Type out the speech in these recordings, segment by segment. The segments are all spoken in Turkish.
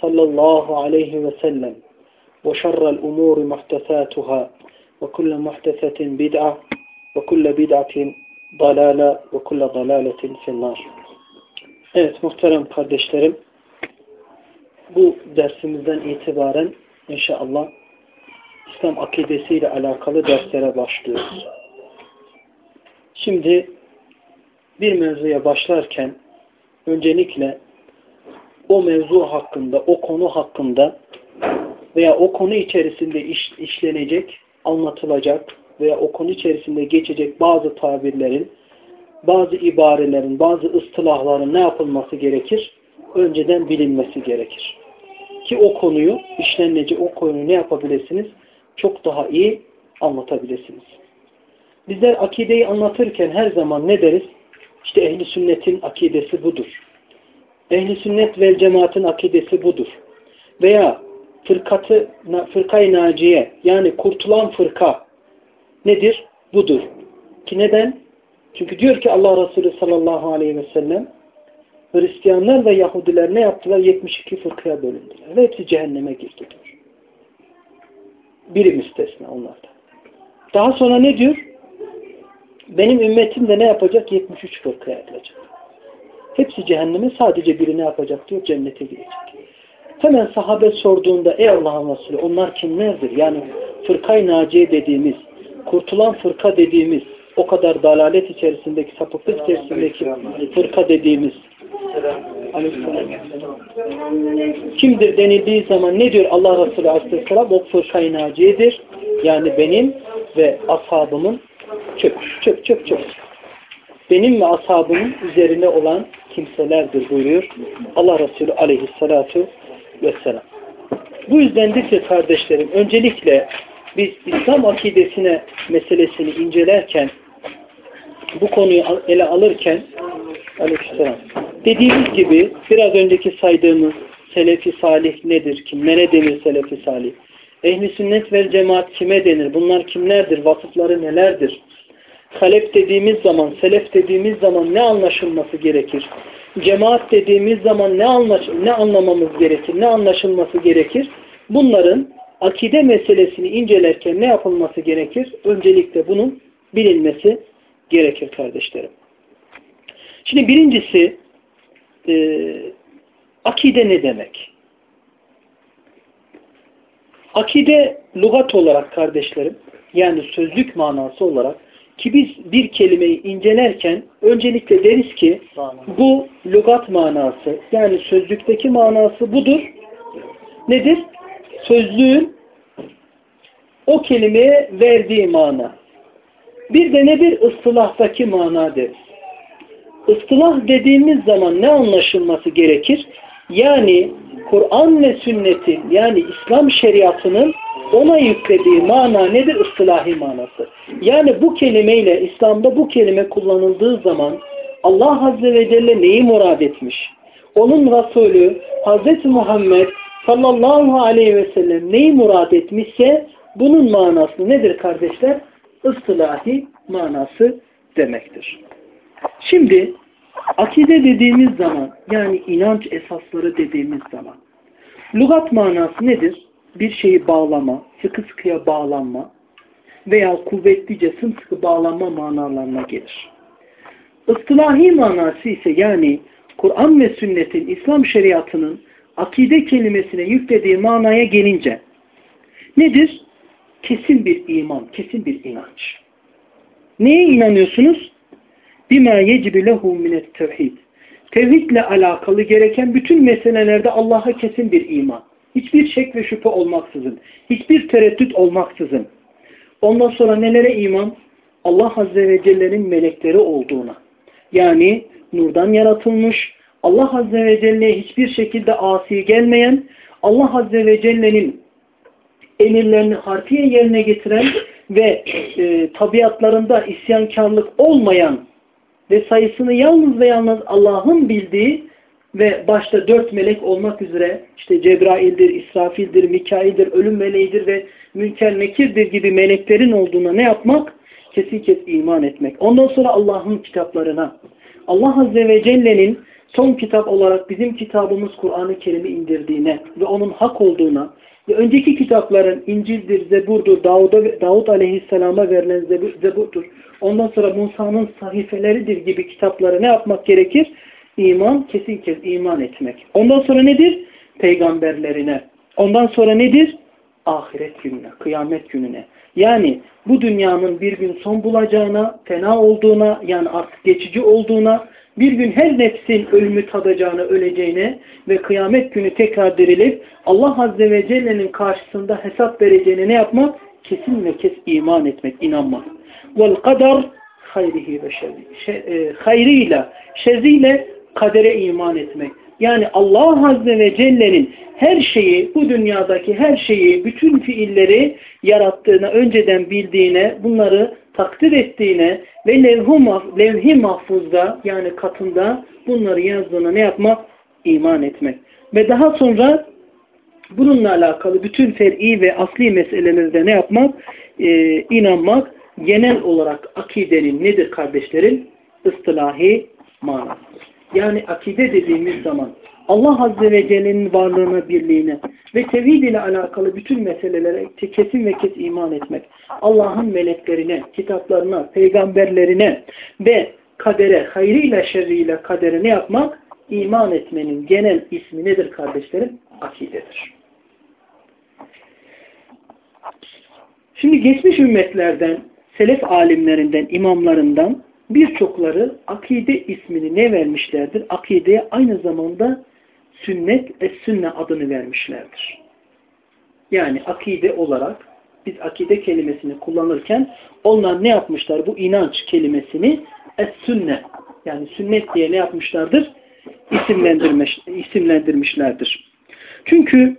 sallallahu aleyhi ve sellem. Ve şerrel umuri muhtesatuhâ. Ve kulle muhtesetin bid'a. Ve kulle bid'atin dalale ve kulle dalaletin finnar. Evet muhterem kardeşlerim. Bu dersimizden itibaren inşallah İslam akidesiyle alakalı derslere başlıyoruz. Şimdi bir mevzuya başlarken öncelikle o mevzu hakkında, o konu hakkında veya o konu içerisinde iş, işlenecek, anlatılacak veya o konu içerisinde geçecek bazı tabirlerin, bazı ibarelerin, bazı ıstılahların ne yapılması gerekir? Önceden bilinmesi gerekir. Ki o konuyu, işlenecek o konuyu ne yapabilirsiniz? Çok daha iyi anlatabilirsiniz. Bizler akideyi anlatırken her zaman ne deriz? İşte ehli sünnetin akidesi budur. Ehli sünnet vel cemaatin akidesi budur. Veya fırkatı, fırkayı naciye yani kurtulan fırka nedir? Budur. Ki neden? Çünkü diyor ki Allah Resulü sallallahu aleyhi ve sellem Hristiyanlar ve Yahudiler ne yaptılar? 72 fırkaya bölündüler. Ve hepsi cehenneme girdiler. Biri müstesna onlardan. Daha sonra ne diyor? Benim ümmetim de ne yapacak? 73 fırkaya ayrılacak. Hepsi cehenneme sadece biri ne yapacak diyor? Cennete girecek. Hemen sahabe sorduğunda ey Allah'ın Resulü onlar kimlerdir? Yani fırkay naciye dediğimiz, kurtulan fırka dediğimiz, o kadar dalalet içerisindeki, sapıklık içerisindeki fırka dediğimiz kimdir denildiği zaman ne diyor Allah Resulü Aleyhisselam? O fırkay naciyedir. Yani benim ve ashabımın çöp, çöp, çöp, çöp. Benim ve ashabımın üzerine olan kimselerdir buyuruyor Allah Resulü Aleyhisselatu Vesselam. Bu yüzdendir ki kardeşlerim öncelikle biz İslam akidesine meselesini incelerken bu konuyu ele alırken Aleyhisselam dediğimiz gibi biraz önceki saydığımız Selefi Salih nedir? Kimlere denir Selefi Salih? Ehli sünnet ve cemaat kime denir? Bunlar kimlerdir? Vasıfları nelerdir? Halef dediğimiz zaman, selef dediğimiz zaman ne anlaşılması gerekir? Cemaat dediğimiz zaman ne, anlaş ne anlamamız gerekir? Ne anlaşılması gerekir? Bunların akide meselesini incelerken ne yapılması gerekir? Öncelikle bunun bilinmesi gerekir kardeşlerim. Şimdi birincisi e, akide ne demek? Akide lugat olarak kardeşlerim yani sözlük manası olarak ki biz bir kelimeyi incelerken öncelikle deriz ki bu lugat manası yani sözlükteki manası budur. Nedir? Sözlüğün o kelimeye verdiği mana. Bir de nedir? Istilahtaki mana deriz. Istılah dediğimiz zaman ne anlaşılması gerekir? Yani Kur'an ve sünnetin yani İslam şeriatının ona yüklediği mana nedir? Istilahi manası. Yani bu kelimeyle İslam'da bu kelime kullanıldığı zaman Allah Azze ve Celle neyi murad etmiş? Onun Resulü Hz. Muhammed sallallahu aleyhi ve sellem neyi murad etmişse bunun manası nedir kardeşler? Istilahi manası demektir. Şimdi akide dediğimiz zaman yani inanç esasları dediğimiz zaman lugat manası nedir? Bir şeyi bağlama, sıkı sıkıya bağlanma veya kuvvetlice sımsıkı bağlanma manalarına gelir. Istilahi manası ise yani Kur'an ve sünnetin İslam şeriatının akide kelimesine yüklediği manaya gelince nedir? kesin bir iman, kesin bir inanç. Neye inanıyorsunuz? Bima yecibu lehu minet tevhid. Tevhidle alakalı gereken bütün meselelerde Allah'a kesin bir iman. Hiçbir şek ve şüphe olmaksızın. Hiçbir tereddüt olmaksızın. Ondan sonra nelere iman? Allah Azze ve Celle'nin melekleri olduğuna. Yani nurdan yaratılmış, Allah Azze ve Celle'ye hiçbir şekilde asi gelmeyen, Allah Azze ve Celle'nin emirlerini harfiye yerine getiren ve e, tabiatlarında isyankarlık olmayan ve sayısını yalnız ve yalnız Allah'ın bildiği ve başta dört melek olmak üzere işte Cebrail'dir, İsrafil'dir, Mikail'dir, ölüm meleğidir ve Münker Mekir'dir gibi meleklerin olduğuna ne yapmak? Kesin kes iman etmek. Ondan sonra Allah'ın kitaplarına, Allah Azze ve Celle'nin son kitap olarak bizim kitabımız Kur'an-ı Kerim'i indirdiğine ve onun hak olduğuna ve önceki kitapların İncil'dir, Zebur'dur, Davud, Davud Aleyhisselam'a verilen Zebur'dur. Ondan sonra Musa'nın sahifeleridir gibi kitapları ne yapmak gerekir? İman, kesin kez iman etmek. Ondan sonra nedir? Peygamberlerine. Ondan sonra nedir? Ahiret gününe, kıyamet gününe. Yani bu dünyanın bir gün son bulacağına, fena olduğuna, yani artık geçici olduğuna, bir gün her nefsin ölümü tadacağını, öleceğine ve kıyamet günü tekrar dirilip Allah Azze ve Celle'nin karşısında hesap vereceğine ne yapmak? Kesin ve kes iman etmek, inanmak. Vel kadar hayrihi ve şerri. E, hayrıyla, şerriyle kadere iman etmek. Yani Allah Azze ve Celle'nin her şeyi, bu dünyadaki her şeyi, bütün fiilleri yarattığına, önceden bildiğine, bunları takdir ettiğine ve levh-i mahfuzda yani katında bunları yazdığına ne yapmak? İman etmek. Ve daha sonra bununla alakalı bütün fer'i ve asli meselelerde ne yapmak? Ee, inanmak. Genel olarak akidenin nedir kardeşlerim? Istilahi manasıdır. Yani akide dediğimiz zaman Allah Azze ve Celle'nin varlığına, birliğine ve tevhid ile alakalı bütün meselelere kesin ve kes iman etmek. Allah'ın meleklerine, kitaplarına, peygamberlerine ve kadere, hayrıyla şerriyle kadere ne yapmak? İman etmenin genel ismi nedir kardeşlerim? Akidedir. Şimdi geçmiş ümmetlerden, selef alimlerinden, imamlarından birçokları akide ismini ne vermişlerdir? Akideye aynı zamanda sünnet es sünne adını vermişlerdir. Yani akide olarak biz akide kelimesini kullanırken onlar ne yapmışlar? Bu inanç kelimesini es sünne yani sünnet diye ne yapmışlardır? İsimlendirmiş, isimlendirmişlerdir. Çünkü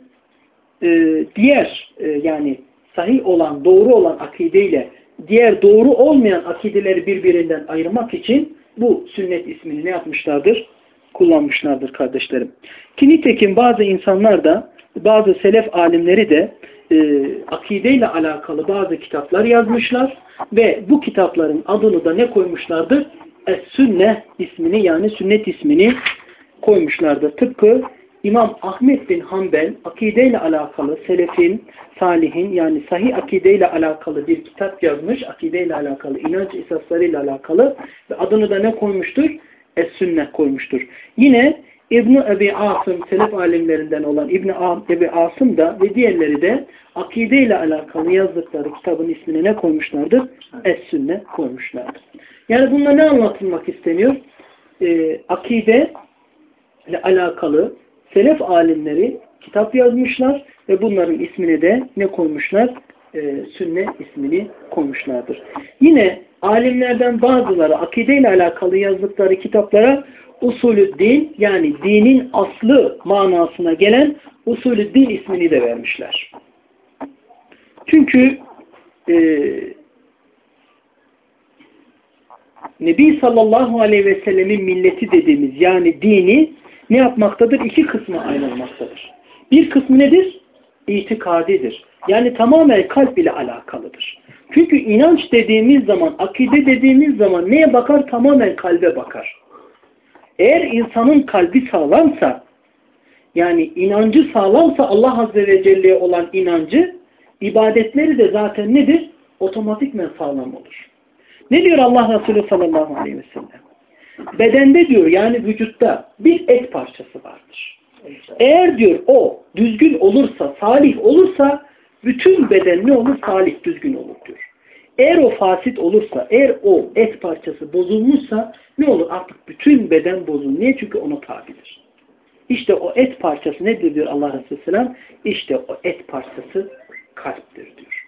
e, diğer e, yani sahih olan, doğru olan akideyle diğer doğru olmayan akideleri birbirinden ayırmak için bu sünnet ismini ne yapmışlardır? Kullanmışlardır kardeşlerim. Ki nitekim bazı insanlar da bazı selef alimleri de e, akideyle alakalı bazı kitaplar yazmışlar ve bu kitapların adını da ne koymuşlardır? Es-Sünne ismini yani sünnet ismini koymuşlardır. Tıpkı İmam Ahmet bin Hanbel akideyle alakalı selefin, salihin yani sahih akideyle alakalı bir kitap yazmış. Akideyle alakalı, inanç esaslarıyla alakalı ve adını da ne koymuştur? Es-Sünnet koymuştur. Yine İbn Ebi Asım, selef alimlerinden olan İbn Ebi Asım da ve diğerleri de akideyle alakalı yazdıkları kitabın ismini ne koymuşlardır? Es-Sünnet koymuşlardır. Yani bununla ne anlatılmak isteniyor? Ee, akide ile alakalı selef alimleri kitap yazmışlar ve bunların ismine de ne koymuşlar? Ee, sünne ismini koymuşlardır. Yine alimlerden bazıları akideyle alakalı yazdıkları kitaplara usulü din yani dinin aslı manasına gelen usulü din ismini de vermişler. Çünkü e, Nebi sallallahu aleyhi ve sellemin milleti dediğimiz yani dini ne yapmaktadır? İki kısmı ayrılmaktadır. Bir kısmı nedir? İtikadidir. Yani tamamen kalp ile alakalıdır. Çünkü inanç dediğimiz zaman, akide dediğimiz zaman neye bakar? Tamamen kalbe bakar. Eğer insanın kalbi sağlamsa, yani inancı sağlamsa Allah Azze ve Celle'ye olan inancı, ibadetleri de zaten nedir? Otomatikmen sağlam olur. Ne diyor Allah Resulü sallallahu aleyhi ve sellem? Bedende diyor yani vücutta bir et parçası vardır. Eğer diyor o düzgün olursa, salih olursa bütün beden ne olur? Salih, düzgün olur diyor. Eğer o fasit olursa, eğer o et parçası bozulmuşsa ne olur? Artık bütün beden bozulur. Niye? Çünkü ona tabidir. İşte o et parçası nedir diyor Allah Resulü Selam? İşte o et parçası kalptir diyor.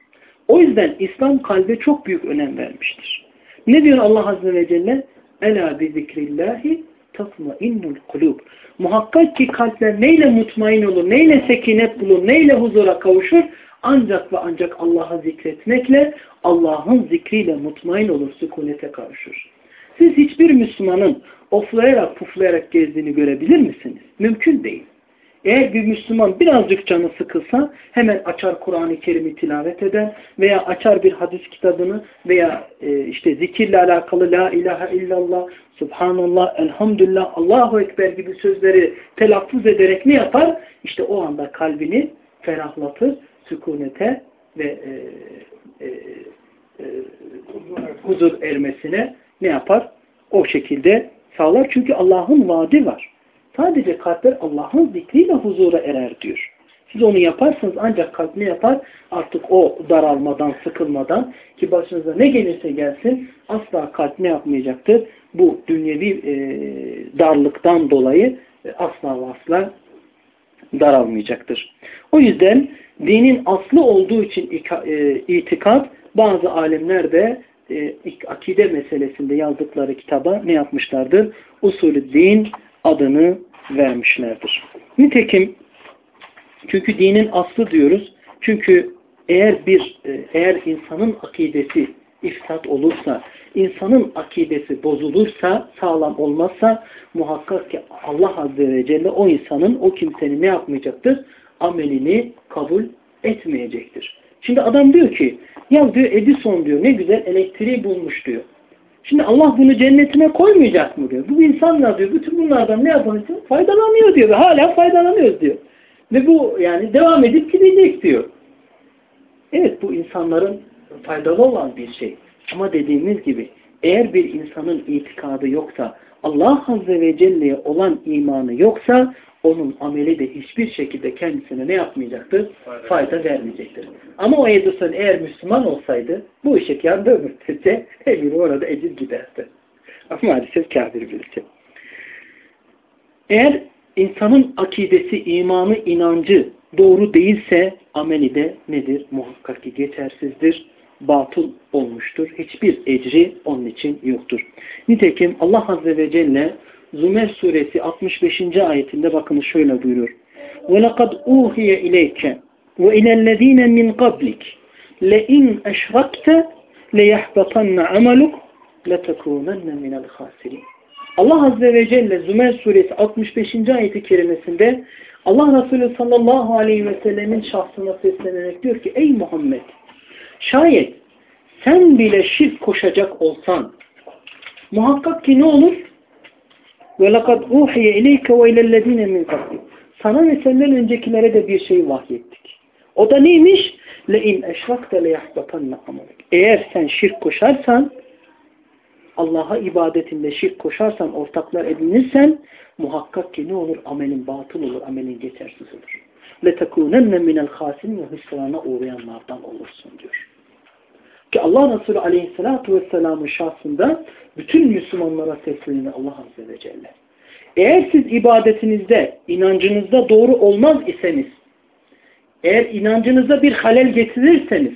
O yüzden İslam kalbe çok büyük önem vermiştir. Ne diyor Allah Azze ve Celle? Ela bi zikrillahi tatmainnul kulub. Muhakkak ki kalpler neyle mutmain olur, neyle sekinet bulur, neyle huzura kavuşur? Ancak ve ancak Allah'ı zikretmekle, Allah'ın zikriyle mutmain olur, sükunete kavuşur. Siz hiçbir Müslümanın oflayarak puflayarak gezdiğini görebilir misiniz? Mümkün değil. Eğer bir Müslüman birazcık canı sıkılsa hemen açar Kur'an-ı Kerim'i tilavet eder veya açar bir hadis kitabını veya e, işte zikirle alakalı La ilahe illallah, Subhanallah, Elhamdülillah, Allahu Ekber gibi sözleri telaffuz ederek ne yapar? İşte o anda kalbini ferahlatır, sükunete ve e, e, e, huzur ermesine ne yapar? O şekilde sağlar. Çünkü Allah'ın vaadi var. Sadece kalpler Allah'ın zikriyle huzura erer diyor. Siz onu yaparsanız ancak kalp ne yapar? Artık o daralmadan, sıkılmadan ki başınıza ne gelirse gelsin asla kalp ne yapmayacaktır? Bu dünyevi e, darlıktan dolayı e, asla asla daralmayacaktır. O yüzden dinin aslı olduğu için e, itikat bazı alimler de e, akide meselesinde yazdıkları kitaba ne yapmışlardır? Usulü din adını vermişlerdir. Nitekim çünkü dinin aslı diyoruz. Çünkü eğer bir e, eğer insanın akidesi ifsat olursa, insanın akidesi bozulursa, sağlam olmazsa muhakkak ki Allah Azze ve Celle o insanın, o kimsenin ne yapmayacaktır? Amelini kabul etmeyecektir. Şimdi adam diyor ki, ya diyor Edison diyor ne güzel elektriği bulmuş diyor. Şimdi Allah bunu cennetine koymayacak mı diyor. Bu insanlar diyor bütün bunlardan ne yapıyor? Faydalanıyor diyor hala faydalanıyoruz diyor. Ve bu yani devam edip gidecek diyor. Evet bu insanların faydalı olan bir şey. Ama dediğimiz gibi eğer bir insanın itikadı yoksa Allah Azze ve Celle'ye olan imanı yoksa onun ameli de hiçbir şekilde kendisine ne yapmayacaktır? Fayda, Fayda vermeyecektir. Ama o Edison eğer Müslüman olsaydı bu ışık yandığı müddetçe emiri orada ecil giderdi. Ama maalesef kafir birisi. Eğer insanın akidesi, imanı, inancı doğru değilse ameli de nedir? Muhakkak ki geçersizdir, batıl olmuştur. Hiçbir ecri onun için yoktur. Nitekim Allah Azze ve Celle Zümer suresi 65. ayetinde bakın şöyle buyuruyor. وَلَقَدْ اُوْهِيَ اِلَيْكَ وَاِلَى الَّذ۪ينَ مِنْ قَبْلِكَ لَاِنْ اَشْرَكْتَ لَيَحْبَطَنَّ عَمَلُكَ لَتَكُونَنَّ مِنَ الْخَاسِرِينَ Allah Azze ve Celle Zümer suresi 65. ayeti kerimesinde Allah Resulü sallallahu aleyhi ve sellemin şahsına seslenerek diyor ki Ey Muhammed şayet sen bile şirk koşacak olsan muhakkak ki ne olur? وَلَقَدْ اُوحِيَ اِلَيْكَ وَاِلَى الَّذ۪ينَ مِنْ قَبْلِ Sana ve senden öncekilere de bir şey vahyettik. O da neymiş? لَاِنْ اَشْرَكْتَ لَيَحْبَطَنَّ عَمَلِكَ Eğer sen şirk koşarsan, Allah'a ibadetinde şirk koşarsan, ortaklar edinirsen, muhakkak ki ne olur? Amelin batıl olur, amelin geçersiz olur. لَتَكُونَنَّ مِنَ الْخَاسِمِ ve hüsrana uğrayanlardan olursun diyor. Ki Allah Resulü Aleyhisselatü Vesselam'ın şahsında bütün Müslümanlara sesleniyor Allah Azze ve Celle. Eğer siz ibadetinizde, inancınızda doğru olmaz iseniz, eğer inancınıza bir halel getirirseniz,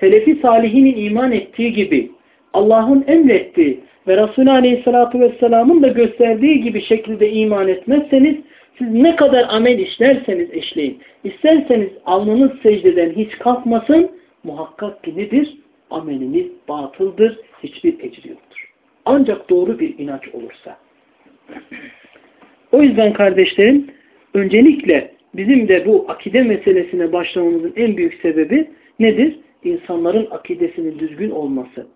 Selefi Salihinin iman ettiği gibi, Allah'ın emrettiği ve Resulü Aleyhisselatü Vesselam'ın da gösterdiği gibi şekilde iman etmezseniz, siz ne kadar amel işlerseniz işleyin, isterseniz alnınız secdeden hiç kalkmasın, muhakkak ki nedir? Ameliniz batıldır, hiçbir ecri yoktur. Ancak doğru bir inanç olursa. O yüzden kardeşlerim, öncelikle bizim de bu akide meselesine başlamamızın en büyük sebebi nedir? İnsanların akidesinin düzgün olması.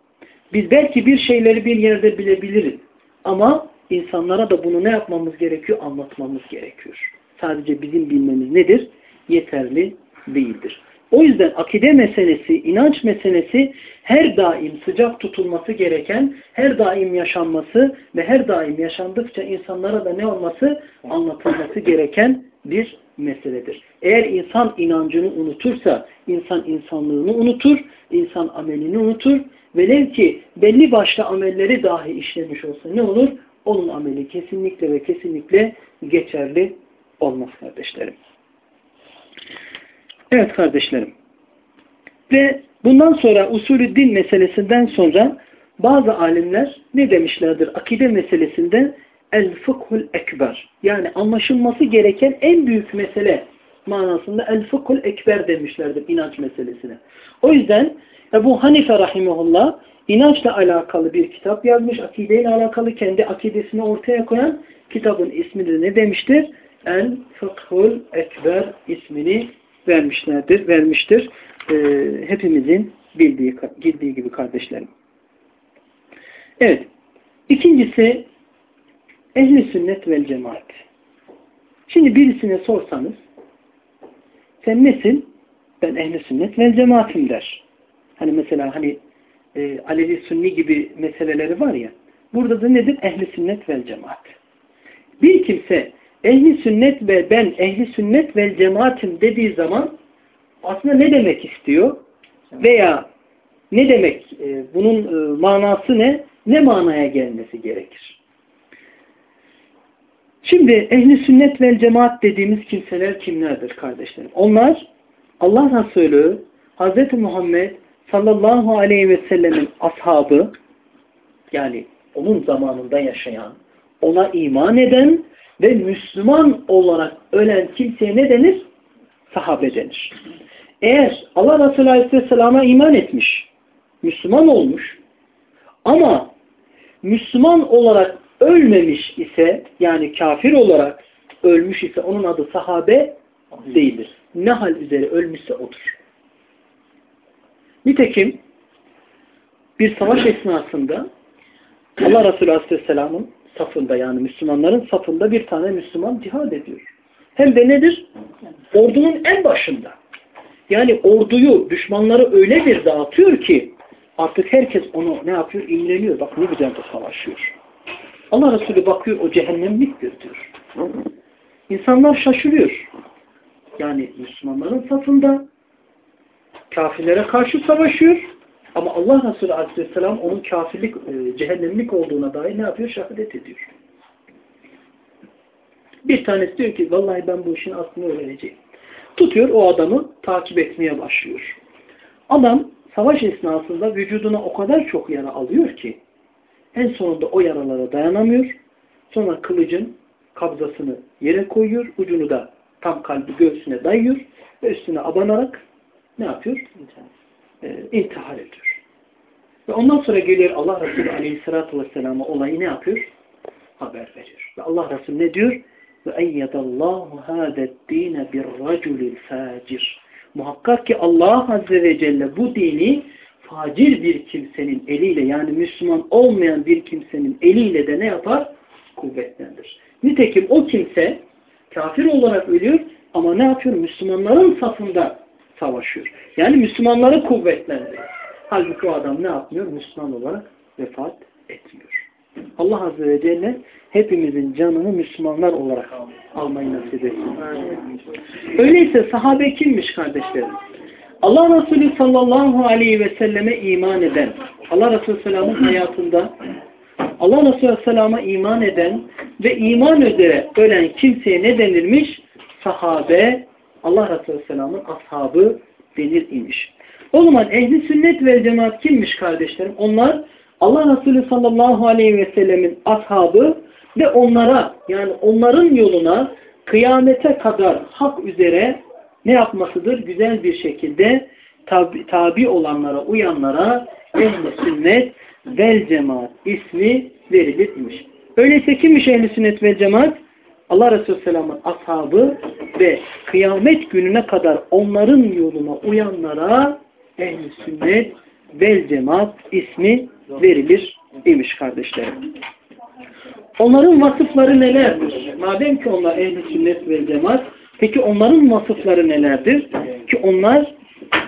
Biz belki bir şeyleri bir yerde bilebiliriz. Ama insanlara da bunu ne yapmamız gerekiyor? Anlatmamız gerekiyor. Sadece bizim bilmemiz nedir? Yeterli değildir. O yüzden akide meselesi, inanç meselesi her daim sıcak tutulması gereken, her daim yaşanması ve her daim yaşandıkça insanlara da ne olması? Anlatılması gereken bir meseledir. Eğer insan inancını unutursa, insan insanlığını unutur, insan amelini unutur. Velev ki belli başlı amelleri dahi işlemiş olsa ne olur? Onun ameli kesinlikle ve kesinlikle geçerli olmaz kardeşlerim. Evet kardeşlerim. Ve bundan sonra usulü din meselesinden sonra bazı alimler ne demişlerdir? Akide meselesinde el fıkhul ekber. Yani anlaşılması gereken en büyük mesele manasında el fıkhul ekber demişlerdir inanç meselesine. O yüzden Ebu Hanife rahimahullah inançla alakalı bir kitap yazmış. Akideyle alakalı kendi akidesini ortaya koyan kitabın ismini ne demiştir? El fıkhul ekber ismini vermişlerdir, vermiştir. Ee, hepimizin bildiği, bildiği gibi kardeşlerim. Evet. İkincisi ehli sünnet vel cemaat. Şimdi birisine sorsanız sen nesin? Ben ehli sünnet vel cemaatim der. Hani mesela hani e, Alevi Sünni gibi meseleleri var ya. Burada da nedir? Ehli sünnet vel cemaat. Bir kimse ehli sünnet ve ben ehli sünnet vel cemaatim dediği zaman aslında ne demek istiyor? Veya ne demek? E, bunun e, manası ne? Ne manaya gelmesi gerekir? Şimdi ehli sünnet vel cemaat dediğimiz kimseler kimlerdir kardeşlerim? Onlar Allah Resulü Hz. Muhammed sallallahu aleyhi ve sellemin ashabı yani onun zamanında yaşayan, ona iman eden ve Müslüman olarak ölen kimseye ne denir? Sahabe denir. Eğer Allah Resulü Aleyhisselam'a iman etmiş, Müslüman olmuş ama Müslüman olarak ölmemiş ise yani kafir olarak ölmüş ise onun adı sahabe değildir. Ne hal üzere ölmüşse odur. Nitekim bir savaş esnasında Allah Resulü Aleyhisselam'ın safında yani Müslümanların safında bir tane Müslüman cihad ediyor. Hem de nedir? Ordunun en başında. Yani orduyu, düşmanları öyle bir dağıtıyor ki artık herkes onu ne yapıyor? İmreniyor. Bak ne güzel de savaşıyor. Allah Resulü bakıyor o cehennemliktir diyor. İnsanlar şaşırıyor. Yani Müslümanların safında kafirlere karşı savaşıyor ama Allah Resulü Aleyhisselam onun kafirlik, e, cehennemlik olduğuna dair ne yapıyor? Şehadet ediyor. Bir tanesi diyor ki vallahi ben bu işin aslını öğreneceğim. Tutuyor o adamı takip etmeye başlıyor. Adam savaş esnasında vücuduna o kadar çok yara alıyor ki en sonunda o yaralara dayanamıyor. Sonra kılıcın kabzasını yere koyuyor. Ucunu da tam kalbi göğsüne dayıyor. Ve üstüne abanarak ne yapıyor? Ee, intihar ediyor. Ve ondan sonra geliyor Allah Resulü Aleyhisselatü Vesselam'a olayı ne yapıyor? Haber veriyor. Ve Allah Resulü ne diyor? Ve eyyedallahu hâdeddîne birracülil fâcir. Muhakkak ki Allah Azze ve Celle bu dini facir bir kimsenin eliyle yani Müslüman olmayan bir kimsenin eliyle de ne yapar? Kuvvetlendir. Nitekim o kimse kafir olarak ölüyor ama ne yapıyor? Müslümanların safında savaşıyor. Yani Müslümanları kuvvetlendiriyor. Halbuki o adam ne yapmıyor? Müslüman olarak vefat etmiyor. Allah Azze ve Celle hepimizin canını Müslümanlar olarak almayı nasip etsin. Öyleyse sahabe kimmiş kardeşlerim? Allah Resulü sallallahu aleyhi ve selleme iman eden, Allah Resulü sallamın hayatında Allah Resulü sallama iman eden ve iman üzere ölen kimseye ne denilmiş? Sahabe, Allah Resulü sallamın ashabı denir imiş. O zaman ehli sünnet ve cemaat kimmiş kardeşlerim? Onlar Allah Resulü sallallahu aleyhi ve sellemin ashabı ve onlara yani onların yoluna kıyamete kadar hak üzere ne yapmasıdır? Güzel bir şekilde tabi, tabi olanlara, uyanlara ehl sünnet vel cemaat ismi verilirmiş. Öyleyse kimmiş ehl sünnet vel cemaat? Allah Resulü Selam'ın ashabı ve kıyamet gününe kadar onların yoluna uyanlara ehl sünnet vel cemaat ismi verilir imiş kardeşlerim. Onların vasıfları nelerdir? Madem ki onlar ehl sünnet vel cemaat Peki onların vasıfları nelerdir? Ki onlar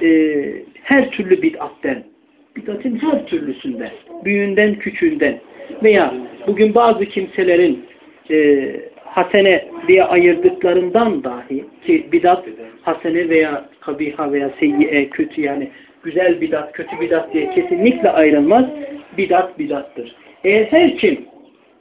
e, her türlü bid'atten, bid'atin her türlüsünden, büyüğünden, küçüğünden veya bugün bazı kimselerin e, hasene diye ayırdıklarından dahi ki bidat hasene veya kabiha veya seyyiye kötü yani güzel bidat, kötü bidat diye kesinlikle ayrılmaz. Bidat bidattır. Eğer her kim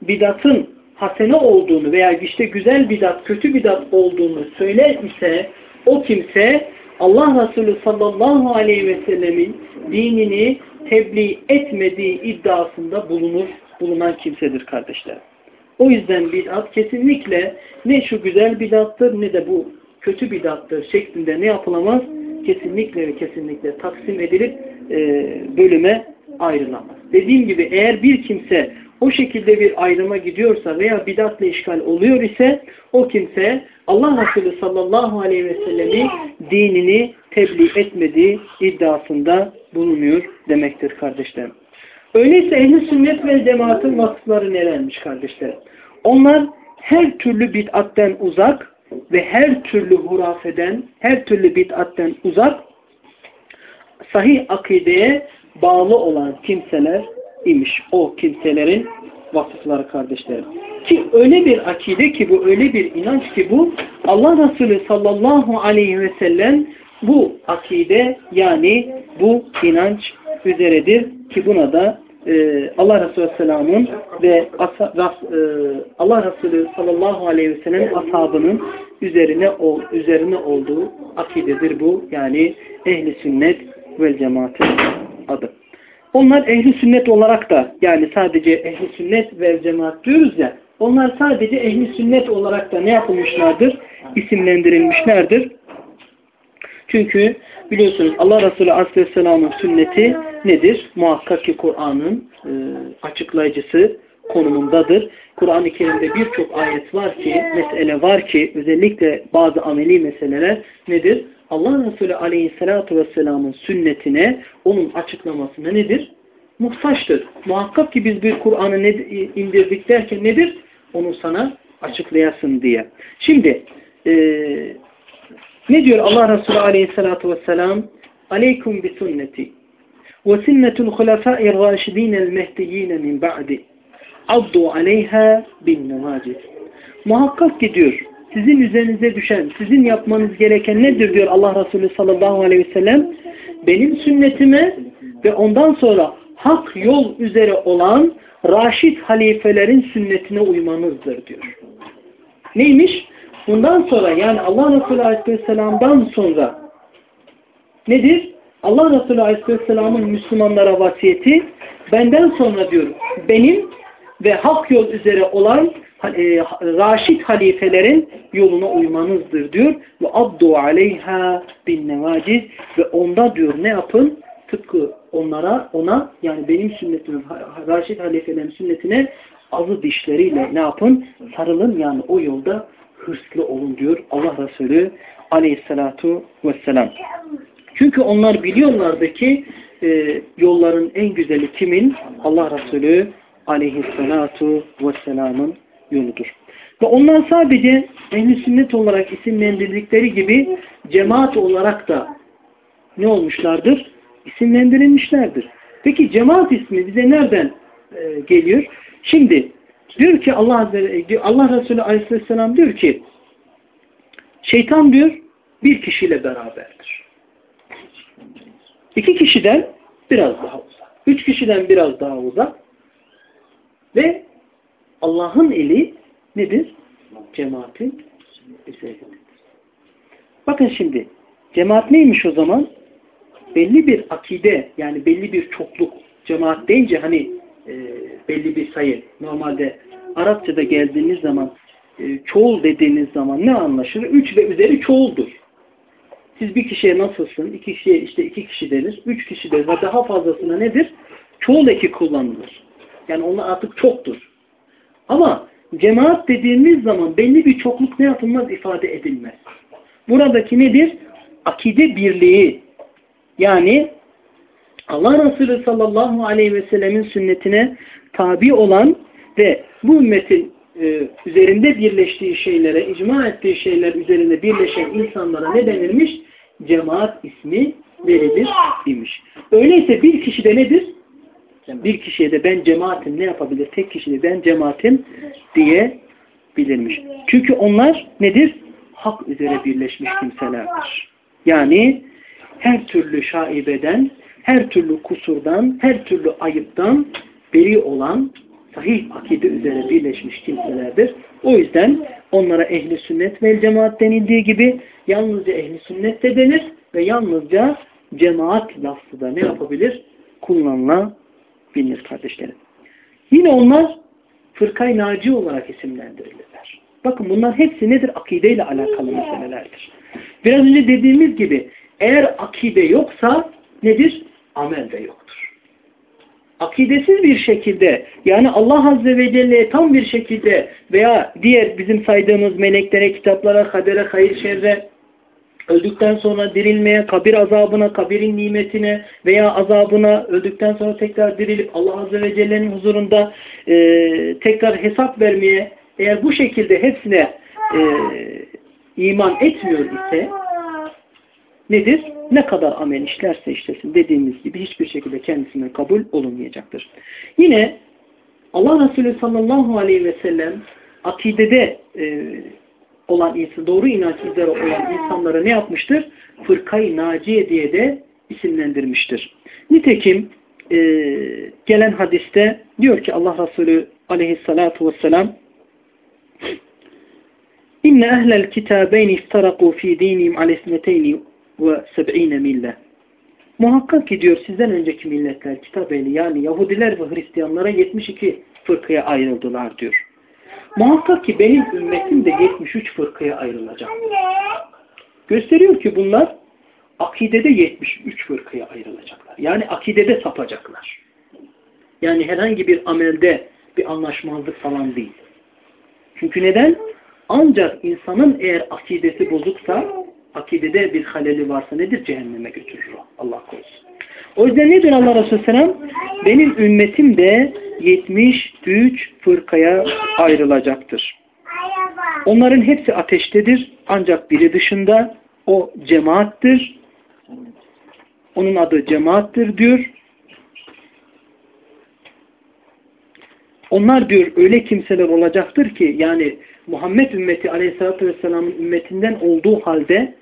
bidatın hasene olduğunu veya işte güzel bidat, kötü bidat olduğunu söyler ise o kimse Allah Resulü sallallahu aleyhi ve sellemin dinini tebliğ etmediği iddiasında bulunur, bulunan kimsedir kardeşler. O yüzden bid'at kesinlikle ne şu güzel bidattır ne de bu kötü bidattır şeklinde ne yapılamaz? Kesinlikle ve kesinlikle taksim edilip e, bölüme ayrılamaz. Dediğim gibi eğer bir kimse o şekilde bir ayrıma gidiyorsa veya bidatla işgal oluyor ise o kimse Allah Resulü sallallahu aleyhi ve sellemi dinini tebliğ etmediği iddiasında bulunuyor demektir kardeşlerim. Öyleyse ehli sünnet ve cemaatin vasıfları nelermiş kardeşlerim? Onlar her türlü bid'atten uzak ve her türlü hurafeden, her türlü bid'atten uzak sahih akideye bağlı olan kimseler imiş. O kimselerin vasıfları kardeşlerim. Ki öyle bir akide ki bu, öyle bir inanç ki bu, Allah Resulü sallallahu aleyhi ve sellem bu akide yani bu inanç üzeredir ki buna da e, Allah Resulü Aleyhisselam'ın ve e, Allah Resulü sallallahu aleyhi ve ashabının üzerine üzerine olduğu akidedir bu. Yani ehli sünnet vel cemaatin adı. Onlar ehli sünnet olarak da yani sadece ehli sünnet ve cemaat diyoruz ya onlar sadece ehli sünnet olarak da ne yapılmışlardır? İsimlendirilmişlerdir. Çünkü biliyorsunuz Allah Resulü Aleyhisselam'ın sünneti nedir? Muhakkak ki Kur'an'ın e, açıklayıcısı konumundadır. Kur'an-ı Kerim'de birçok ayet var ki, mesele var ki özellikle bazı ameli meseleler nedir? Allah Resulü Aleyhisselatü Vesselam'ın sünnetine, onun açıklamasına nedir? Muhtaçtır. Muhakkak ki biz bir Kur'an'ı indirdik derken nedir? Onu sana açıklayasın diye. Şimdi e, ne diyor Allah Resulü Aleyhisselatü Vesselam? Aleykum bi sünneti ve sünnetul hulafâir râşidînel mehdiyîne min ba'di addu aleyha bin nevacid. Muhakkak ki diyor sizin üzerinize düşen, sizin yapmanız gereken nedir diyor Allah Resulü sallallahu aleyhi ve sellem? Benim sünnetime ve ondan sonra hak yol üzere olan raşit halifelerin sünnetine uymanızdır diyor. Neymiş? Bundan sonra yani Allah Resulü aleyhisselamdan sonra nedir? Allah Resulü aleyhisselamın Müslümanlara vasiyeti benden sonra diyor benim ve hak yol üzere olan e, raşit halifelerin yoluna uymanızdır diyor. Ve abdu aleyha bin nevaciz ve onda diyor ne yapın? Tıpkı onlara ona yani benim sünnetim raşit halifelerin sünnetine azı dişleriyle ne yapın? Sarılın yani o yolda hırslı olun diyor Allah Resulü aleyhissalatu vesselam. Çünkü onlar biliyorlardı ki e, yolların en güzeli kimin? Allah Resulü aleyhissalatu vesselamın yoludur. Ve onlar sadece ehli sünnet olarak isimlendirdikleri gibi cemaat olarak da ne olmuşlardır? İsimlendirilmişlerdir. Peki cemaat ismi bize nereden e, geliyor? Şimdi diyor ki Allah Azze Allah Resulü Aleyhisselam diyor ki şeytan diyor bir kişiyle beraberdir. İki kişiden biraz daha uzak. Üç kişiden biraz daha uzak. Ve Allah'ın eli nedir? Cemaatin üzerindedir. Bakın şimdi cemaat neymiş o zaman? Belli bir akide yani belli bir çokluk cemaat deyince hani e, belli bir sayı. Normalde Arapçada geldiğiniz zaman e, çoğul dediğiniz zaman ne anlaşılır? Üç ve üzeri çoğuldur. Siz bir kişiye nasılsın? İki kişiye işte iki kişi denir. Üç kişi denir. Ve daha fazlasına nedir? Çoğul eki kullanılır. Yani onlar artık çoktur. Ama cemaat dediğimiz zaman belli bir çokluk ne yapılmaz ifade edilmez. Buradaki nedir? Akide birliği. Yani Allah Resulü sallallahu aleyhi ve sellemin sünnetine tabi olan ve bu ümmetin e, üzerinde birleştiği şeylere, icma ettiği şeyler üzerinde birleşen insanlara ne denilmiş? Cemaat ismi verilir imiş. Öyleyse bir kişi de nedir? Bir kişiye de ben cemaatim ne yapabilir? Tek kişi de ben cemaatim diye bilirmiş. Çünkü onlar nedir? Hak üzere birleşmiş kimselerdir. Yani her türlü şaibeden, her türlü kusurdan, her türlü ayıptan beri olan sahih akide üzere birleşmiş kimselerdir. O yüzden onlara ehli sünnet vel cemaat denildiği gibi yalnızca ehli sünnet de denir ve yalnızca cemaat lafzı da ne yapabilir? Kullanılabilir kardeşlerim. Yine onlar fırkay naci olarak isimlendirilirler. Bakın bunlar hepsi nedir? Akideyle alakalı meselelerdir. Biraz önce dediğimiz gibi eğer akide yoksa nedir? Amel de yoktur. Akidesiz bir şekilde yani Allah Azze ve Celle'ye tam bir şekilde veya diğer bizim saydığımız meleklere, kitaplara, kadere, hayır, şerre öldükten sonra dirilmeye, kabir azabına, kabirin nimetine veya azabına öldükten sonra tekrar dirilip Allah Azze ve Celle'nin huzurunda e, tekrar hesap vermeye eğer bu şekilde hepsine e, iman etmiyor ise nedir? Ne kadar amel işlerse işlesin dediğimiz gibi hiçbir şekilde kendisine kabul olunmayacaktır. Yine Allah Resulü sallallahu aleyhi ve sellem akidede e, olan insan, doğru inanç üzere olan insanlara ne yapmıştır? Fırkayı Naciye diye de isimlendirmiştir. Nitekim e, gelen hadiste diyor ki Allah Resulü aleyhissalatu vesselam İnne ehlel kitabeyni iftaraku fi dinim alesneteyni ve seb'ine mille. Muhakkak ki diyor sizden önceki milletler kitap ehli yani Yahudiler ve Hristiyanlara 72 fırkaya ayrıldılar diyor. Muhakkak ki benim ümmetim de 73 fırkaya ayrılacak. Gösteriyor ki bunlar akidede 73 fırkaya ayrılacaklar. Yani akidede sapacaklar. Yani herhangi bir amelde bir anlaşmazlık falan değil. Çünkü neden? Ancak insanın eğer akidesi bozuksa akidede bir haleli varsa nedir? Cehenneme götürür o. Allah korusun. O yüzden ne diyor Allah Resulü Selam? Benim ümmetim de 73 fırkaya ayrılacaktır. Onların hepsi ateştedir. Ancak biri dışında o cemaattir. Onun adı cemaattir diyor. Onlar diyor öyle kimseler olacaktır ki yani Muhammed ümmeti aleyhissalatü vesselamın ümmetinden olduğu halde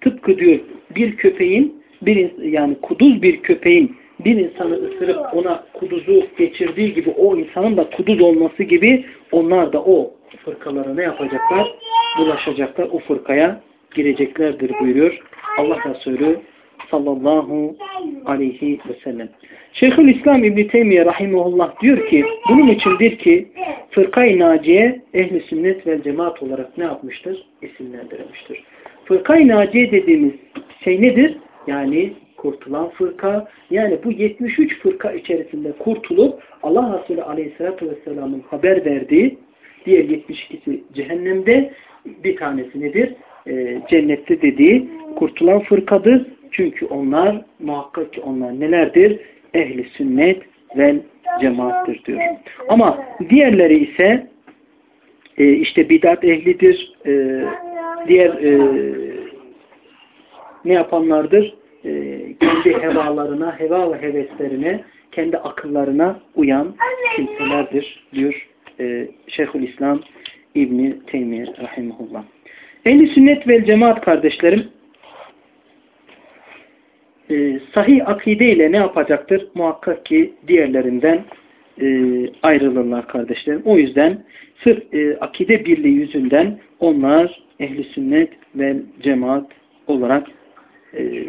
tıpkı diyor bir köpeğin bir yani kuduz bir köpeğin bir insanı ısırıp ona kuduzu geçirdiği gibi o insanın da kuduz olması gibi onlar da o fırkalara ne yapacaklar? Bulaşacaklar. O fırkaya gireceklerdir buyuruyor. Allah Resulü sallallahu aleyhi ve sellem. Şeyhül İslam İbni Teymiye rahimahullah diyor ki bunun içindir ki fırkay naciye ehli sünnet ve cemaat olarak ne yapmıştır? İsimlendirilmiştir. Fırkay naciye dediğimiz şey nedir? Yani kurtulan fırka. Yani bu 73 fırka içerisinde kurtulup Allah Resulü Aleyhisselatü Vesselam'ın haber verdiği diğer 72'si cehennemde bir tanesi nedir? E, cennette dediği kurtulan fırkadır. Çünkü onlar muhakkak ki onlar nelerdir? Ehli sünnet ve cemaattir diyor. Ama diğerleri ise e, işte bidat ehlidir. E, diğer e, ne yapanlardır? E, kendi hevalarına, heva ve heveslerine, kendi akıllarına uyan kimselerdir diyor e, Şeyhülislam İbni Teymiye Rahimullah. Ehli sünnet ve cemaat kardeşlerim e, sahih akide ile ne yapacaktır? Muhakkak ki diğerlerinden e, ayrılırlar kardeşlerim. O yüzden sırf e, akide birliği yüzünden onlar ehli sünnet ve cemaat olarak e,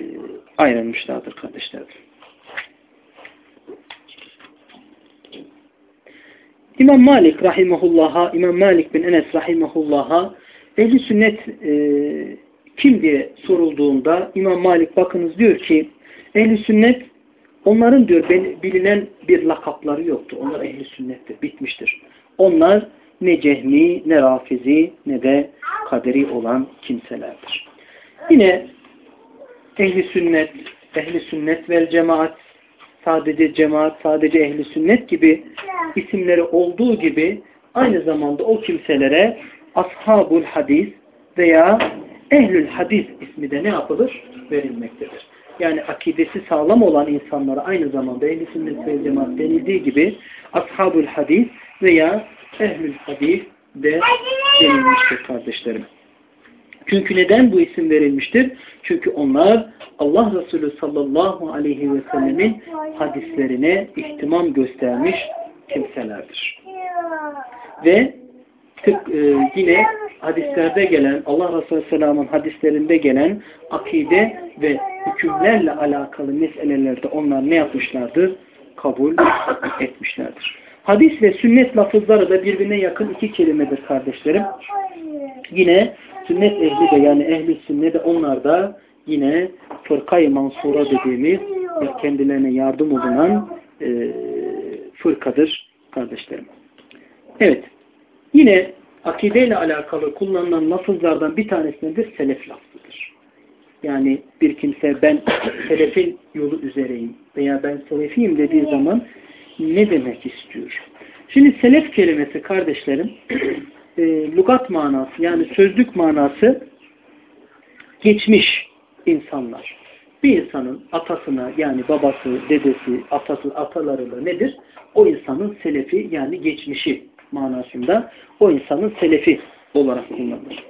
ayrılmışlardır kardeşlerim. İmam Malik rahimahullah'a, İmam Malik bin Enes rahimahullah'a ehli sünnet e, kim diye sorulduğunda İmam Malik bakınız diyor ki ehli sünnet onların diyor bilinen bir lakapları yoktu. Onlar ehli sünnettir. Bitmiştir. Onlar ne cehmi, ne rafizi, ne de kaderi olan kimselerdir. Yine ehli sünnet, ehli sünnet vel cemaat, sadece cemaat, sadece ehli sünnet gibi isimleri olduğu gibi aynı zamanda o kimselere ashabul hadis veya ehlül hadis ismi de ne yapılır? Verilmektedir. Yani akidesi sağlam olan insanlara aynı zamanda ehl-i sünnet ve cemaat denildiği gibi ashabul hadis veya ehlül hadis de denilmiştir kardeşlerim. Çünkü neden bu isim verilmiştir? Çünkü onlar Allah Resulü sallallahu aleyhi ve sellemin hadislerine ihtimam göstermiş kimselerdir. Ve tık, e, yine hadislerde gelen, Allah Resulü Selam'ın hadislerinde gelen akide ve hükümlerle alakalı meselelerde onlar ne yapmışlardır? Kabul etmişlerdir. Hadis ve sünnet lafızları da birbirine yakın iki kelimedir kardeşlerim. Yine sünnet ehli de yani ehli sünnet de onlar da yine fırkayı mansura dediğimiz kendilerine yardım olunan e, fırkadır kardeşlerim. Evet. Yine akideyle alakalı kullanılan lafızlardan bir tanesi nedir? Selef lafzıdır. Yani bir kimse ben selefin yolu üzereyim veya ben selefiyim dediği zaman ne demek istiyor? Şimdi selef kelimesi kardeşlerim e, lugat manası yani sözlük manası geçmiş insanlar. Bir insanın atasına yani babası, dedesi, atası, atalarıyla nedir? O insanın selefi yani geçmişi manasında o insanın selefi olarak kullanılır.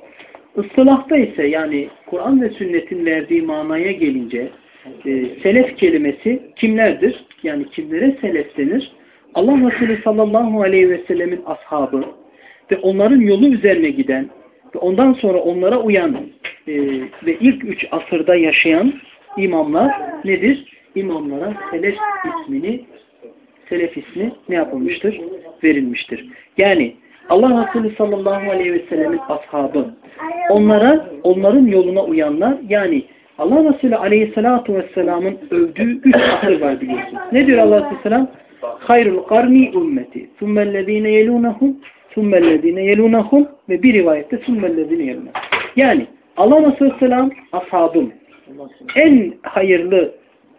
Islahta ise yani Kur'an ve sünnetin verdiği manaya gelince e, selef kelimesi kimlerdir? Yani kimlere selef denir? Allah Resulü sallallahu aleyhi ve sellemin ashabı ve onların yolu üzerine giden ve ondan sonra onlara uyan e, ve ilk üç asırda yaşayan imamlar nedir? İmamlara selef ismini selef ismi ne yapılmıştır? Verilmiştir. Yani Allah Resulü sallallahu aleyhi ve sellemin ashabı onlara, onların yoluna uyanlar yani Allah Resulü aleyhissalatu vesselamın övdüğü üç asır var biliyorsunuz. Ne diyor Allah Resulü selam? Hayrul karni ümmeti. Thummellezine yelunahum thummellezine yelunahum ve bir rivayette thummellezine yelunahum. Yani Allah Resulü selam ashabım. En hayırlı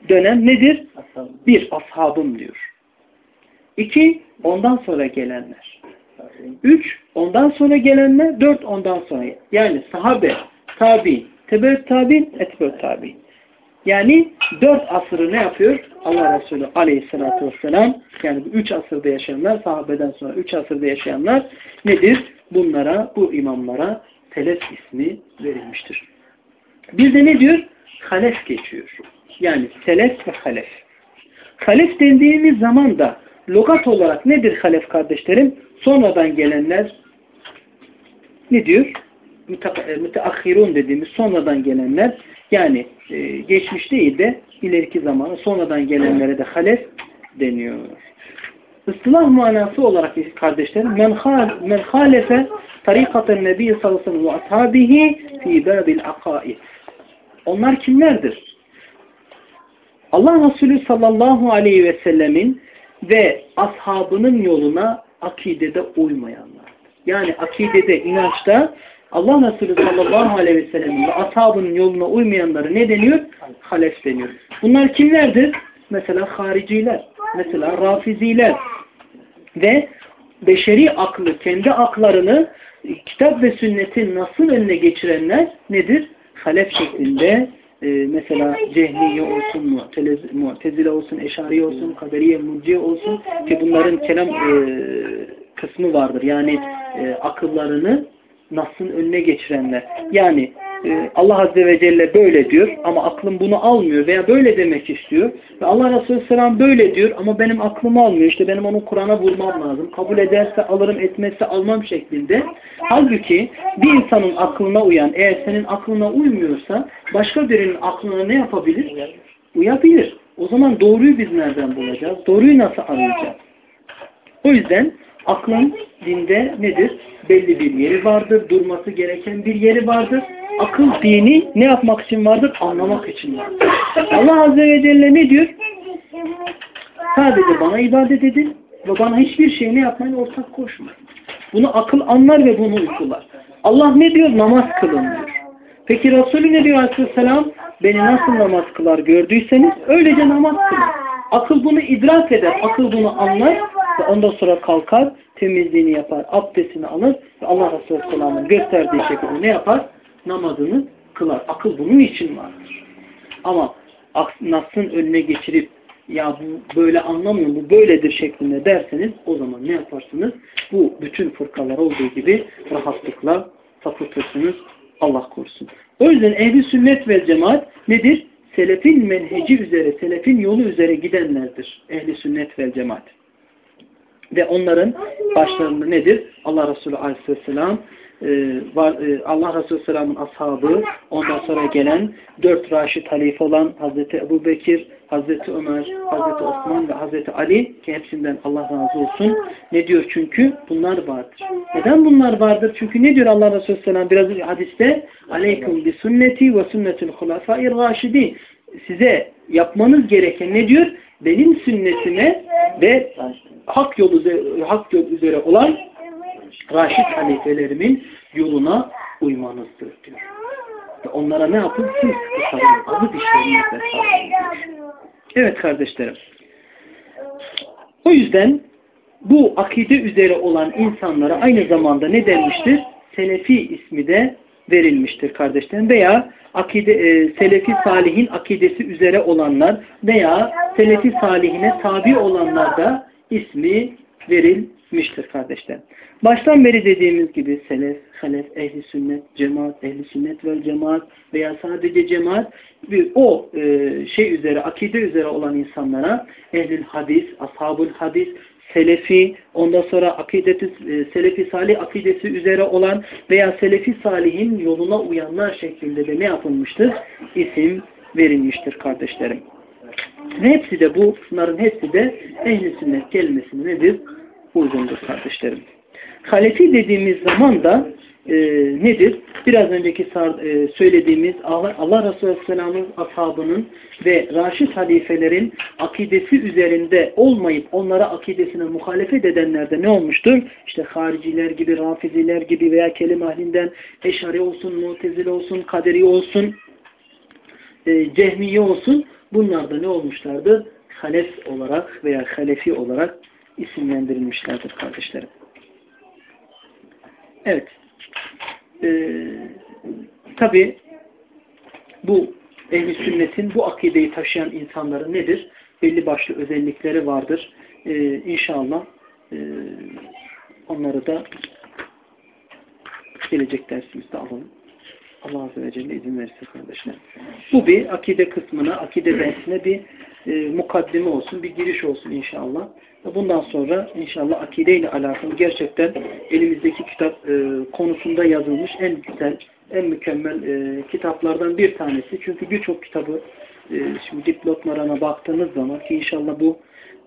dönem nedir? Bir, ashabım diyor. İki, ondan sonra gelenler. Üç, ondan sonra gelenler. Dört, ondan sonra. Yani sahabe, tabi, tebeut tabi, etbeut tabi. Yani dört asırı ne yapıyor? Allah Resulü aleyhissalatü vesselam yani bu üç asırda yaşayanlar, sahabeden sonra üç asırda yaşayanlar nedir? Bunlara, bu imamlara telef ismi verilmiştir. Bir de ne diyor? Halef geçiyor. Yani selef ve halef. Halef dendiğimiz zaman da logat olarak nedir halef kardeşlerim? Sonradan gelenler ne diyor? Müteahhirun dediğimiz sonradan gelenler yani e, geçmiş değil de ileriki zamanı sonradan gelenlere de halef deniyor. Islah manası olarak kardeşlerim men halefe tarikaten nebi sallallahu aleyhi ve ashabihi fi babil akaid. Onlar kimlerdir? Allah Resulü sallallahu aleyhi ve sellemin ve ashabının yoluna akidede uymayanlar. Yani akidede, inançta Allah Resulü sallallahu aleyhi ve sellemin ve ashabının yoluna uymayanları ne deniyor? Halef deniyor. Bunlar kimlerdir? Mesela hariciler, mesela rafiziler ve beşeri aklı, kendi aklarını kitap ve sünnetin nasıl önüne geçirenler nedir? Halef şeklinde e, mesela Cehmiye olsun, Mu'tezile olsun, Eşariye olsun, Kaderiye, Muciye olsun ki bunların kelam e, kısmı vardır. Yani e, akıllarını Nas'ın önüne geçirenler. Yani Allah Azze ve Celle böyle diyor ama aklım bunu almıyor veya böyle demek istiyor. Ve Allah Resulü Selam böyle diyor ama benim aklım almıyor. İşte benim onu Kur'an'a vurmam lazım. Kabul ederse alırım, etmezse almam şeklinde. Halbuki bir insanın aklına uyan, eğer senin aklına uymuyorsa başka birinin aklına ne yapabilir? Uyabilir. O zaman doğruyu biz nereden bulacağız? Doğruyu nasıl arayacağız? O yüzden aklın dinde nedir? Belli bir yeri vardır, durması gereken bir yeri vardır. Akıl dini ne yapmak için vardır? Anlamak için vardır. Allah Azze ve Celle ne diyor? Sadece bana ibadet edin ve bana hiçbir şey ne yapmayın? Ortak koşmayın. Bunu akıl anlar ve bunu uygular. Allah ne diyor? Namaz kılın diyor. Peki Resulü ne diyor Aleyhisselam? Beni nasıl namaz kılar gördüyseniz öylece namaz kılın. Akıl bunu idrak eder, akıl bunu anlar ve ondan sonra kalkar, temizliğini yapar, abdestini alır ve Allah Resulü Aleyhisselam'ın gösterdiği şekilde ne yapar? Namazını kılar. Akıl bunun için vardır. Ama Nas'ın önüne geçirip ya bu böyle anlamıyorum bu böyledir şeklinde derseniz o zaman ne yaparsınız? Bu bütün fırkalar olduğu gibi rahatlıkla sapıtırsınız. Allah korusun. O yüzden ehli sünnet ve cemaat nedir? Selefin menheci üzere, selefin yolu üzere gidenlerdir. Ehli sünnet ve cemaat. Ve onların başlarında nedir? Allah Resulü Aleyhisselam e, e, Allah Resulü Selam'ın ashabı, ondan sonra gelen dört Raşid halife olan Hazreti Ebu Bekir, Hazreti Ömer, Hazreti Osman ve Hazreti Ali ki hepsinden Allah razı olsun. Ne diyor çünkü? Bunlar vardır. Neden bunlar vardır? Çünkü ne diyor Allah Resulü Selam biraz önce hadiste? Aleyküm bi sünneti ve sünnetul hulafâir râşidîn. Size yapmanız gereken ne diyor? Benim sünnetime ve hak yolu üzere, hak yol üzere olan Raşid halifelerimin yoluna uymanızdır diyor. Ve onlara ne yapın? Siz sarılın. Azı dişlerinizle. Evet kardeşlerim. O yüzden bu akide üzere olan insanlara aynı zamanda ne denmiştir? Selefi ismi de verilmiştir kardeşlerim. Veya akide, e, Selefi Salihin akidesi üzere olanlar veya Selefi Salihine tabi olanlar da ismi verilmiştir kardeşlerim. Baştan beri dediğimiz gibi selef, halef, ehli sünnet, cemaat, ehli sünnet ve cemaat veya sadece cemaat bir o e, şey üzere, akide üzere olan insanlara ehlül hadis, ashabul hadis, selefi, ondan sonra akideti, e, selefi salih akidesi üzere olan veya selefi salihin yoluna uyanlar şeklinde de ne yapılmıştır? İsim verilmiştir kardeşlerim. Ve hepsi de bu, bunların hepsi de ehli sünnet kelimesine nedir? Uygundur kardeşlerim. Halefi dediğimiz zaman da e, nedir? Biraz önceki e, söylediğimiz Allah, Allah Resulü Aleyhisselam'ın ashabının ve Raşid halifelerin akidesi üzerinde olmayıp onlara akidesine muhalefet edenlerde ne olmuştur? İşte hariciler gibi, rafiziler gibi veya kelime ahlinden eşari olsun, mutezile olsun, kaderi olsun, e, cehmiye olsun bunlar da ne olmuşlardır? Halef olarak veya halefi olarak isimlendirilmişlerdir kardeşlerim. Evet. Ee, Tabi bu ehli sünnetin bu akideyi taşıyan insanların nedir? Belli başlı özellikleri vardır. Ee, inşallah e, onları da gelecek dersimizde alalım. Allah Azze ve Celle izin verirse kardeşler. Bu bir akide kısmına, akide dersine bir e, mukaddime olsun, bir giriş olsun inşallah. Bundan sonra inşallah akide ile alakalı gerçekten elimizdeki kitap e, konusunda yazılmış en güzel, en mükemmel e, kitaplardan bir tanesi. Çünkü birçok kitabı e, şimdi diplotlarına baktığınız zaman ki inşallah bu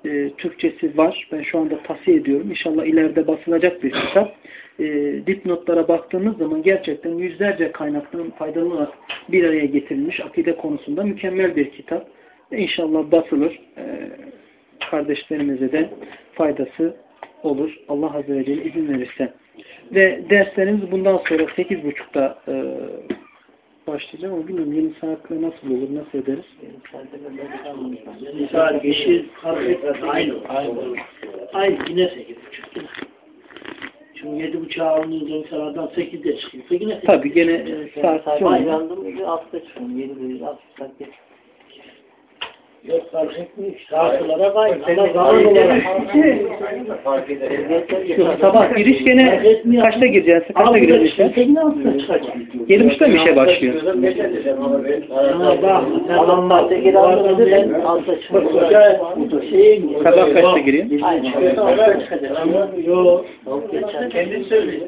e, Türkçesi var. Ben şu anda tavsiye ediyorum. İnşallah ileride basılacak bir kitap. E, dipnotlara baktığınız zaman gerçekten yüzlerce kaynaktan faydalanarak bir araya getirilmiş akide konusunda mükemmel bir kitap. İnşallah basılır. E, kardeşlerimize de faydası olur. Allah Azze ve Celle izin verirse. Ve derslerimiz bundan sonra 8.30'da e, başlayacağım ama bilmiyorum yeni saatle nasıl olur, nasıl ederiz? Saat yeşil, aynı. Aynı. Aynı yine sekiz buçuk. Çünkü yedi buçuğa alınınca insanlardan sekizde çıkıyor. Yine. Tabii gene saat sonra. yandım gibi altta çıkıyorum. Yedi bir altı saat geç. Yok fark etmiyor. Saatlara aynı. Ama zaman olarak. Yok, sabah giriş gene kaçta gireceksin? Kaçta giriyorsun işte? Sekiz altıda çıkacak. Yedi buçukta mı işe başlıyor? Şeyin. Sabah kaçta giriyor? Aynen. Evet çıkacak. Ama yok. Kendi söylüyor.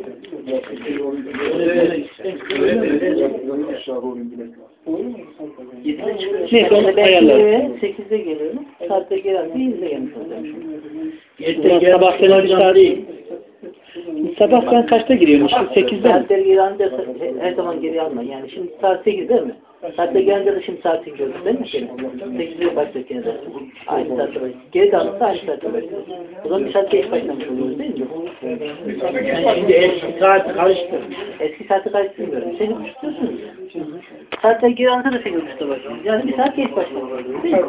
Neyse onu ayarlarız. eve Sekizde geliyorum. Saatte geri aldı. Yüzde gelmiş olacağım. Sabah saat- değil. Sabah sen kaçta giriyorsun işte? Sekizde mi? Saatleri alınca her zaman geri alma. Yani şimdi saat sekiz değil mi? Saatte gelince de şimdi saat sekiz oldu değil mi? Sekizde başlayacak yine de. Aynı saatte başlayacak. Geri alınsa aynı saatte başlayacak. O zaman bir saat geç başlamış oluyoruz değil mi? Şimdi eski saati karıştır. Eski saati karıştırmıyorum. Sekiz buçuk diyorsunuz. Saatler geri alınca da buçukta. Yani bir saat geç başlamış oluyoruz değil mi?